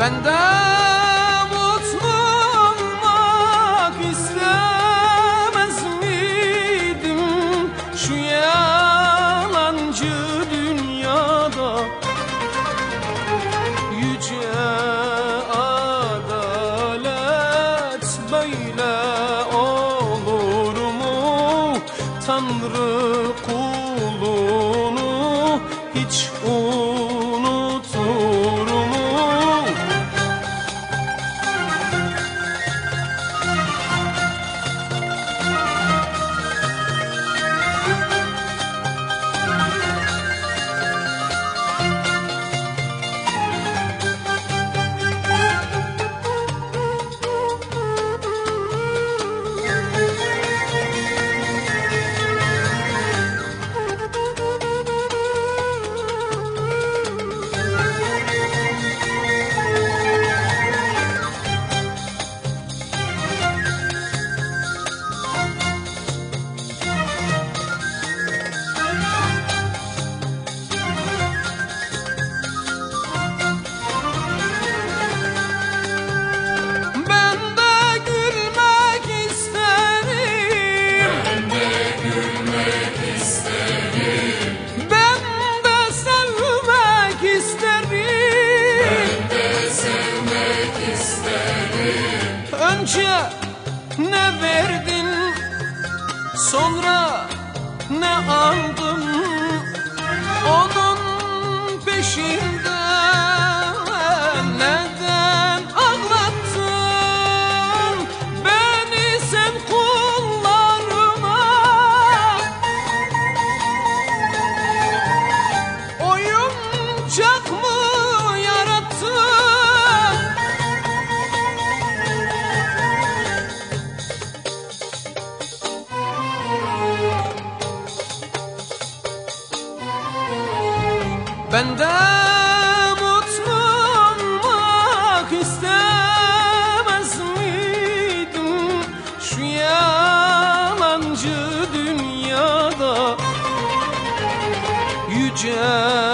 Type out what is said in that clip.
Ben de mutlu olmak istemez miydim şu yalancı dünyada? Yüce adalet böyle olur mu? Tanrı kulunu hiç unutur Ben sevmek isterim. Ben sevmek isterim. Önce ne verdin? Sonra ne aldın? Onun peşinden Ben de mutlu olmak istemez miydim? Şu yalancı dünyada Yüce